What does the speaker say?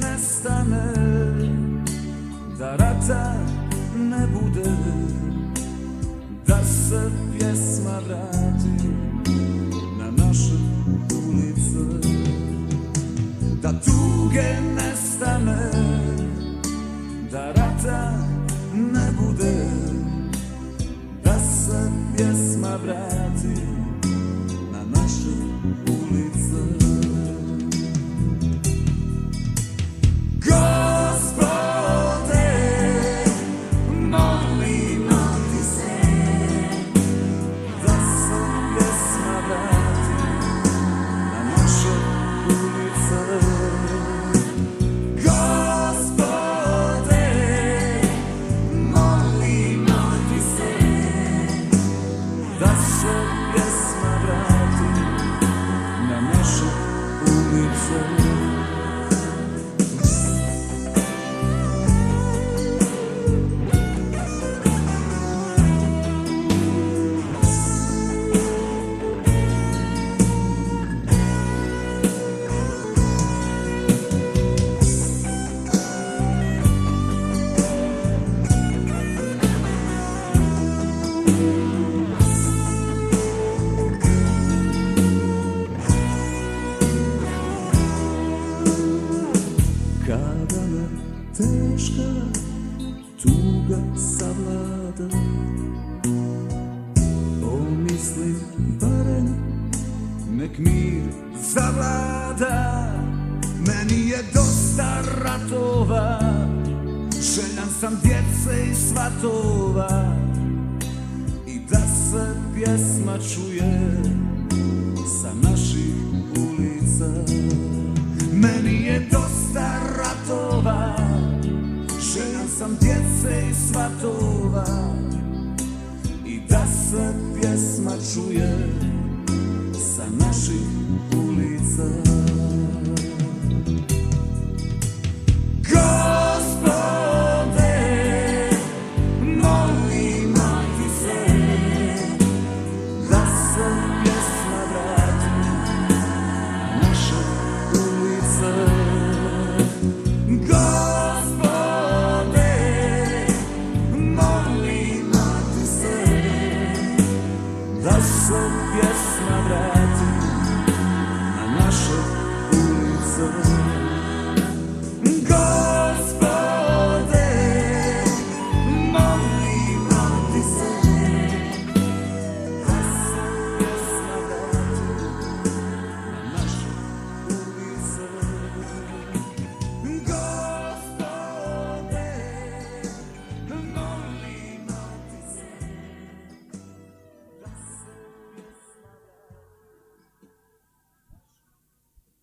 nestane Da rata ne bude Da se pjesma vrati Na naše ulice Da tuge nestane Da rata ne bude Da se pjesma vrati Da se pjesma vrati na naše ulice Kada me teška tuga savlada Pomislim barem nek mir zavlada. Meni je dosta ratova Željan sam djece i svatova. I da se pjesma čuje sa naših ulica. Meni je se pjesma čuje Sa naših ulica